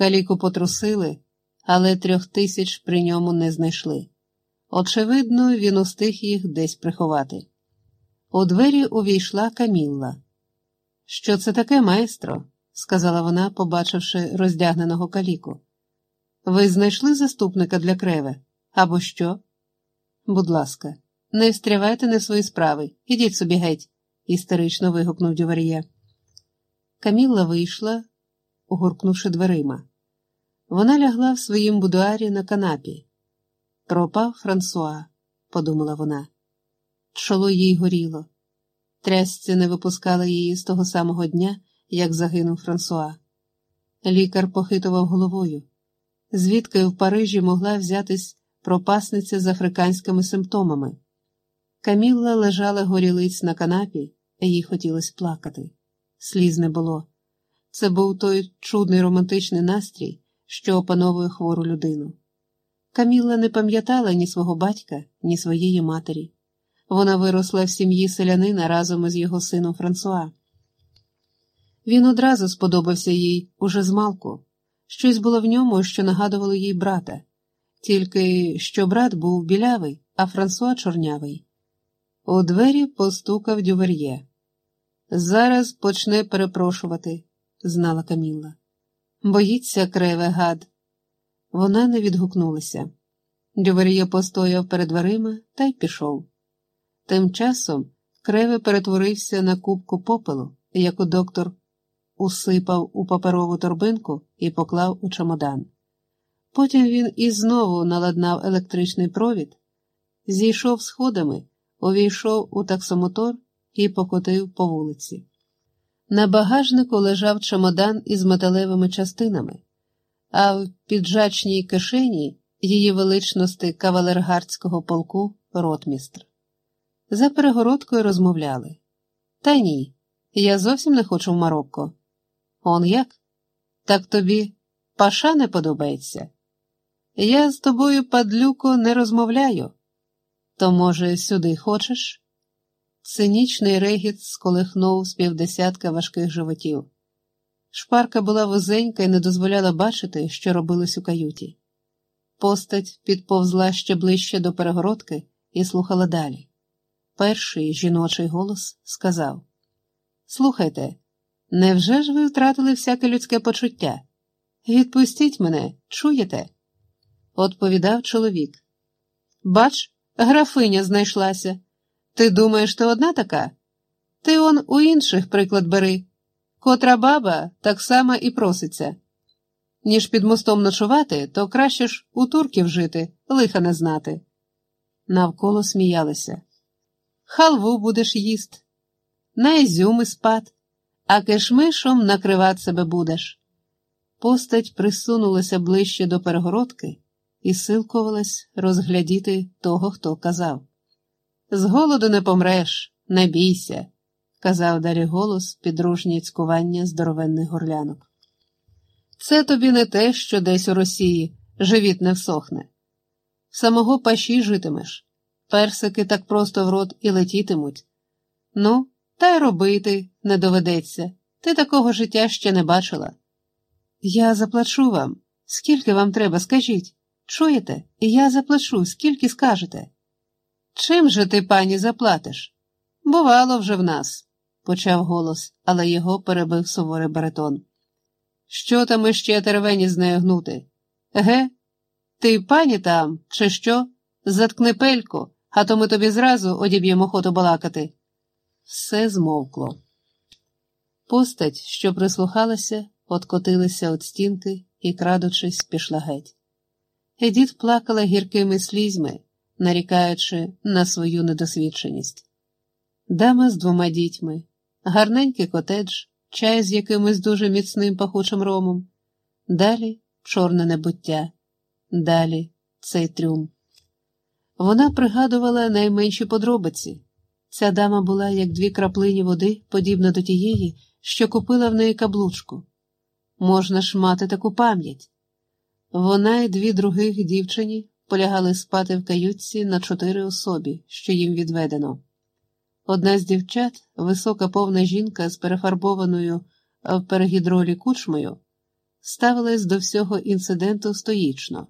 Каліку потрусили, але трьох тисяч при ньому не знайшли. Очевидно, він устиг їх десь приховати. У двері увійшла Камілла. Що це таке, майстро? сказала вона, побачивши роздягненого каліку. Ви знайшли заступника для креве? Або що? Будь ласка, не встрявайте не свої справи, ідіть собі геть, істерично вигукнув Дювар'є. Камілла вийшла, гуркнувши дверима. Вона лягла в своїм будуарі на канапі. Пропав Франсуа, подумала вона. Чоло їй горіло. Трясці не випускала її з того самого дня, як загинув Франсуа. Лікар похитував головою, звідки в Парижі могла взятись пропасниця з африканськими симптомами. Камілла лежала горілиць на канапі, їй хотілося плакати. Сліз не було. Це був той чудний романтичний настрій, що опановує хвору людину. Камілла не пам'ятала ні свого батька, ні своєї матері. Вона виросла в сім'ї селянина разом із його сином Франсуа. Він одразу сподобався їй уже змалку. Щось було в ньому, що нагадувало їй брата, тільки що брат був білявий, а Франсуа чорнявий. У двері постукав Дювер'є. Зараз почне перепрошувати, знала Камілла. Боїться Креве гад. Вона не відгукнулася. Дювер'є постояв перед дверима та й пішов. Тим часом Креве перетворився на купку попелу, яку доктор усипав у паперову торбинку і поклав у чемодан. Потім він і знову наладнав електричний провід, зійшов сходами, увійшов у таксомотор і покотив по вулиці. На багажнику лежав чемодан із металевими частинами, а в піджачній кишені її величності кавалергардського полку ротмістр. За перегородкою розмовляли. Та ні, я зовсім не хочу в Марокко. Он як? Так тобі паша не подобається? Я з тобою, падлюко, не розмовляю. То, може, сюди хочеш? Цинічний регіт сколихнув з півдесятка важких животів. Шпарка була вузенька і не дозволяла бачити, що робилось у каюті. Постать підповзла ще ближче до перегородки і слухала далі. Перший жіночий голос сказав: Слухайте, невже ж ви втратили всяке людське почуття? Відпустіть мене, чуєте? Відповідав чоловік. Бач, графиня знайшлася. Ти думаєш, ти одна така? Ти он у інших приклад бери. Котра баба так само і проситься. Ніж під мостом ночувати, то краще ж у турків жити, лиха не знати. Навколо сміялися. Халву будеш їсть, на ізюми спад, а кишмишом накривати себе будеш. Постать присунулася ближче до перегородки і силкувалась розглядіти того, хто казав. З голоду не помреш, не бійся, казав далі голос підружнє цькування здоровенних горлянок. Це тобі не те, що десь у Росії живіт не всохне. Самого паші житимеш, персики так просто в рот і летітимуть. Ну, та й робити не доведеться. Ти такого життя ще не бачила. Я заплачу вам. Скільки вам треба, скажіть. Чуєте? Я заплачу, скільки скажете. Чим же ти, пані, заплатиш? Бувало вже в нас, почав голос, але його перебив суворий баритон. Що там іще теревені з нею гнути? Ге? Ти пані там, чи що? Заткни пельку, а то ми тобі зразу одіб'ємо охоту балакати. Все змовкло. Постать, що прислухалася, откотилася від стінки і, крадучись, пішла геть. Едіт плакала гіркими слізьми, нарікаючи на свою недосвідченість. Дама з двома дітьми, гарненький котедж, чай з якимось дуже міцним пахучим ромом, далі чорне небуття, далі цей трюм. Вона пригадувала найменші подробиці. Ця дама була, як дві краплині води, подібна до тієї, що купила в неї каблучку. Можна ж мати таку пам'ять. Вона і дві других дівчині полягали спати в каютці на чотири особі, що їм відведено. Одна з дівчат, висока повна жінка з перефарбованою в перегідролі кучмою, ставилась до всього інциденту стоїчно.